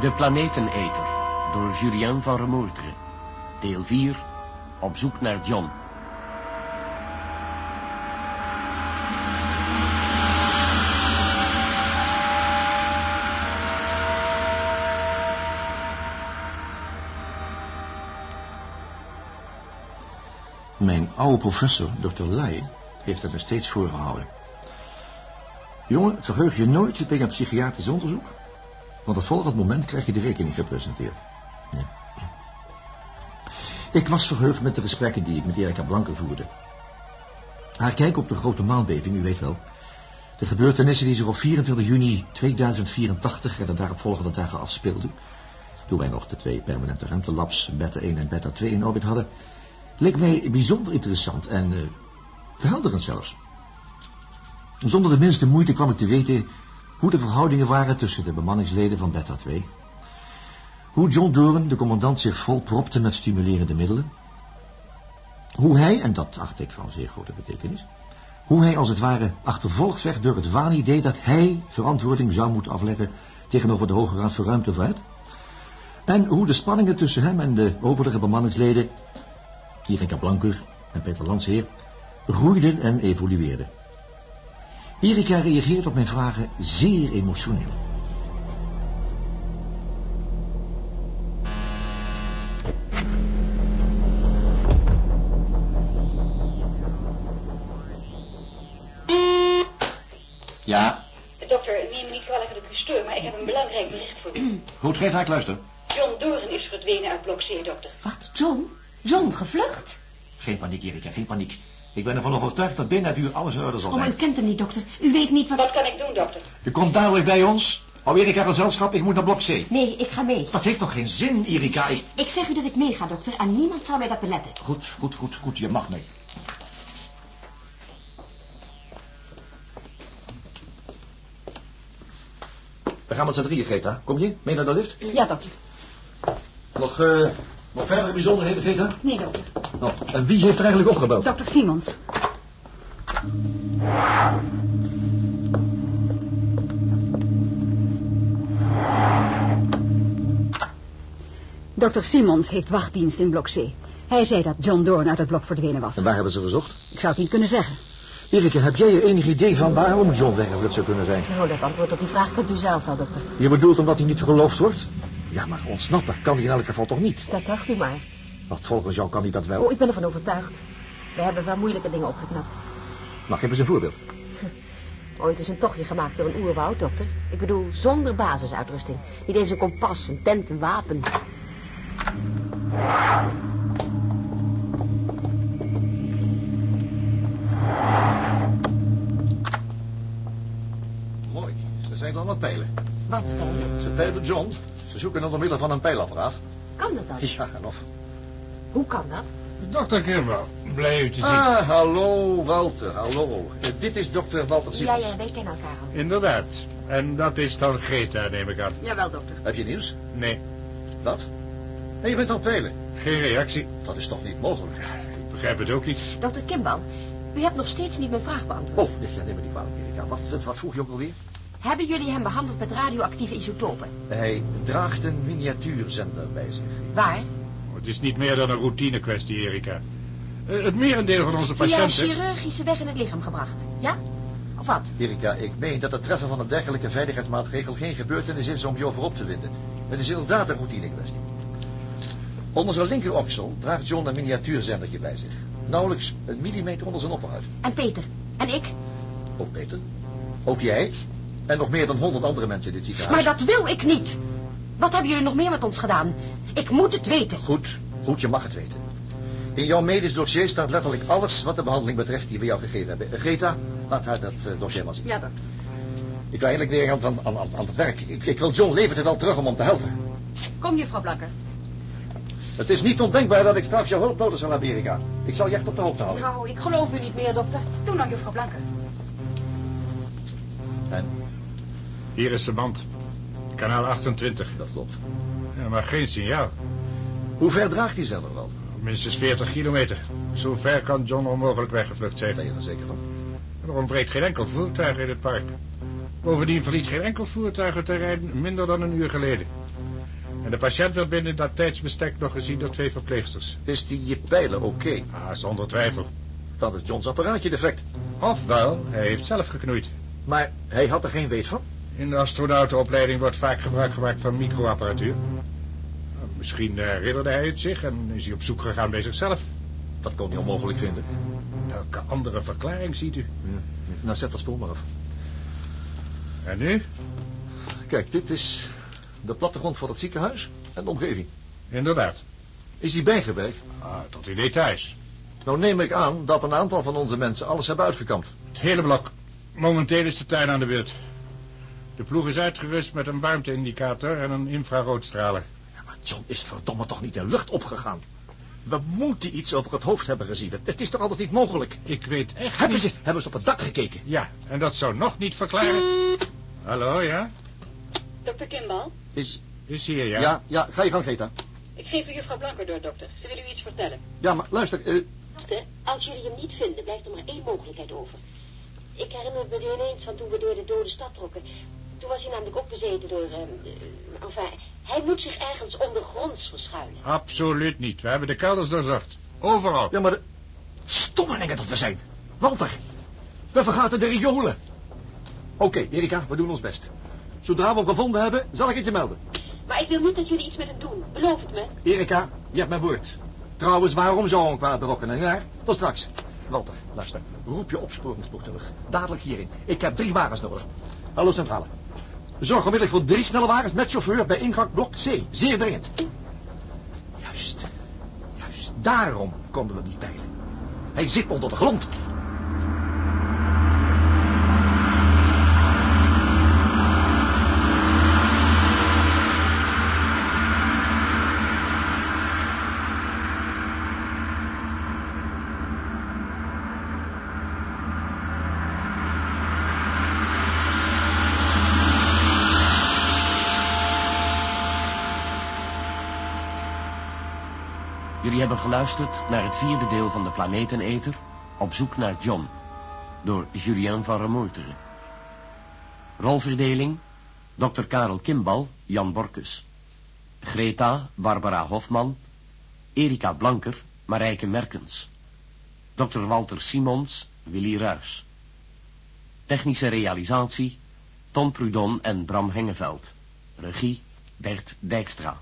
De Planeteneter door Julien van Remoertre. Deel 4. Op zoek naar John. Mijn oude professor, Dr. Lai, heeft het me steeds voorgehouden. Jongen, het verheugt je nooit bij een psychiatrisch onderzoek. Want het volgende moment krijg je de rekening gepresenteerd. Ik was verheugd met de gesprekken die ik met Erika Blanke voerde. Haar kijk op de grote maanbeving, u weet wel. De gebeurtenissen die zich op 24 juni 2084 en de daaropvolgende dagen afspeelden... toen wij nog de twee permanente ruimtelabs Beta 1 en Beta 2 in orbit hadden... leek mij bijzonder interessant en uh, verhelderend zelfs. Zonder de minste moeite kwam ik te weten hoe de verhoudingen waren tussen de bemanningsleden van Beta 2. Hoe John Doren, de commandant, zich volpropte met stimulerende middelen. Hoe hij, en dat acht ik van zeer grote betekenis, hoe hij als het ware achtervolgd werd door het waanidee dat hij verantwoording zou moeten afleggen tegenover de Hoge Raad voor Ruimtevaart. En hoe de spanningen tussen hem en de overige bemanningsleden, Erika Blanker en Peter Landsheer, groeiden en evolueerden. Erika reageert op mijn vragen zeer emotioneel. Ja? Dokter, neem me niet kwalijk dat ik u stoor, maar ik heb een belangrijk bericht voor u. Goed, geef haar luister. John Doren is verdwenen uit blok C, dokter. Wat, John? John gevlucht? Geen paniek, Erika, geen paniek. Ik ben ervan overtuigd dat binnen het uur alles in orde zal Oh, maar zijn. u kent hem niet, dokter. U weet niet wat... Wat kan ik doen, dokter? U komt dadelijk bij ons. Hou Erika gezelschap, ik moet naar blok C. Nee, ik ga mee. Dat heeft toch geen zin, Erika? Ik... Ik zeg u dat ik meega, dokter, en niemand zal mij dat beletten. Goed, goed, goed, goed, je mag mee. We gaan met z'n drieën, Greta. Kom je? Mee naar de lift? Ja, dokter. Nog, eh, nog verdere bijzonderheden, Greta? Nee, dokter. Nou, en wie heeft er eigenlijk opgebeld? Dokter Simons. Dokter Simons heeft wachtdienst in blok C. Hij zei dat John Doorn uit het blok verdwenen was. En waar hebben ze gezocht? Ik zou het niet kunnen zeggen. Erika, heb jij enig idee van waarom John weggevlucht zou kunnen zijn? Nou, dat antwoord op die vraag kunt u zelf wel, dokter. Je bedoelt omdat hij niet geloofd wordt? Ja, maar ontsnappen kan hij in elk geval toch niet? Dat dacht u maar. Want volgens jou kan hij dat wel. Oh, ik ben ervan overtuigd. We hebben wel moeilijke dingen opgeknapt. Nou, geef eens een voorbeeld. Ooit is een tochtje gemaakt door een oerwoud, dokter. Ik bedoel, zonder basisuitrusting. Niet eens een kompas, een tent, een wapen. Mooi. Ze zijn dan aan het peilen. Wat spelen? Ze peilen John. Ze zoeken hem door middel van een peilapparaat. Kan dat dan? Ja, en of. Hoe kan dat? Dokter Kimball, blij u te zien. Ah, hallo Walter, hallo. Eh, dit is dokter Walter Ja, Simons. ja, wij kennen elkaar al. Inderdaad. En dat is dan Greta, neem ik aan. Jawel, dokter. Heb je nieuws? Nee, Wat? En je bent het peilen. geen reactie. Dat is toch niet mogelijk? Ik begrijp het ook niet. Dokter Kimball, u hebt nog steeds niet mijn vraag beantwoord. Oh, ja, neem me niet kwalijk, Erika. Wat, eh, wat vroeg je ook alweer? Hebben jullie hem behandeld met radioactieve isotopen? Hij draagt een miniatuurzender bij zich. Waar? Het is niet meer dan een routine kwestie, Erika. Eh, Het merendeel van onze Via een patiënten... chirurgische weg in het lichaam gebracht. Ja? Of wat? Erika, ik meen dat het treffen van een dergelijke veiligheidsmaatregel geen gebeurtenis is om je over op te winden. Het is inderdaad een routine kwestie. Onder zijn linkeroksel draagt John een miniatuurzendertje bij zich. Nauwelijks een millimeter onder zijn opperhuid. En Peter? En ik? Ook Peter. Ook jij. En nog meer dan honderd andere mensen in dit ziekenhuis. Maar dat wil ik niet. Wat hebben jullie nog meer met ons gedaan? Ik moet het weten. Goed, goed, je mag het weten. In jouw medisch dossier staat letterlijk alles wat de behandeling betreft die we jou gegeven hebben. Greta, laat haar dat eh, dossier maar zien. Ja, dokter. Ik wil eigenlijk weer aan, aan, aan, aan het werk. Ik, ik wil John levend en wel terug om hem te helpen. Kom, juffrouw Blanker. Het is niet ondenkbaar dat ik straks jouw hulp nodig zal hebben, Erika. Ik zal je echt op de hoogte houden. Nou, ik geloof u niet meer, dokter. Doe nou, juffrouw Blanker. En Hier is de band. Kanaal 28. dat klopt. Ja, maar geen signaal. Hoe ver draagt die zender wel? Minstens 40 kilometer. Zo ver kan John onmogelijk weggevlucht zijn. Ben je er zeker van? Er ontbreekt geen enkel voertuig in het park. Bovendien verliet geen enkel voertuig het terrein minder dan een uur geleden. En de patiënt werd binnen dat tijdsbestek nog gezien door twee verpleegsters. Is die pijlen oké? Ah, zonder twijfel. Dan is Johns apparaatje defect. Ofwel, hij heeft zelf geknoeid. Maar hij had er geen weet van? In de astronautenopleiding wordt vaak gebruik gemaakt van microapparatuur. Nou, Misschien eh, herinnerde hij het zich en is hij op zoek gegaan bij zichzelf. Dat kon hij onmogelijk vinden. Welke andere verklaring ziet u? Nou, zet dat spul maar af. En nu? Kijk, dit is de plattegrond van het ziekenhuis en de omgeving. Inderdaad. Is die bijgewerkt? Ah, tot in details. Nou neem ik aan dat een aantal van onze mensen alles hebben uitgekampt. Het hele blok. Momenteel is de tuin aan de beurt. De ploeg is uitgerust met een warmteindicator en een infraroodstraler. Ja, maar John is verdomme toch niet de lucht opgegaan. We moeten iets over het hoofd hebben gezien. Het, is toch altijd niet mogelijk? Ik weet echt Hebben niet... ze, hebben ze op het dak gekeken? Ja, en dat zou nog niet verklaren... Hallo, ja? Dokter Kimbal, Is, Is hier, ja? ja, ja, ga je gang, Greta. ik geef u juffrouw Blanker door, dokter. Ze wil u iets vertellen. Ja, maar luister, eh, Dokter, als jullie hem niet vinden, blijft er maar één mogelijkheid over. Ik herinner me ineens van toen we door de dode stad trokken. Toen was hij namelijk opgezeten door... ehm, eh, enfin, hij moet zich ergens ondergronds verschuilen. Absoluut niet. We hebben de kelders doorzocht. Overal. ja, maar de... Stommelingen dat we zijn. Walter, we vergaten de riolen. Oké, Erika, we doen ons best. Zodra we hem gevonden hebben, zal ik het je melden. Maar ik wil niet dat jullie iets met hem doen. Beloof het me. Erika, je hebt mijn woord. Trouwens, waarom zou een kwaad berokkenen? Ja, tot straks. Walter, luister. Roep je opsporingsboek terug. Dadelijk hierin. Ik heb drie wagens nodig. Hallo Centrale. Zorg onmiddellijk voor drie snelle wagens met chauffeur bij ingang blok C. Zeer dringend. Juist. Juist. Daarom konden we niet peilen. Hij zit onder de grond. Jullie hebben geluisterd naar het vierde deel van de Planeteneter, Op zoek naar John, door Julien van Remoeteren. Rolverdeling, Dr. Karel Kimbal, Jan Borkus. Greta, Barbara Hofman. Erika Blanker, Marijke Merkens. Dr. Walter Simons, Willy Ruys. Technische realisatie, Tom Prudon en Bram Hengeveld. Regie, Bert Dijkstra.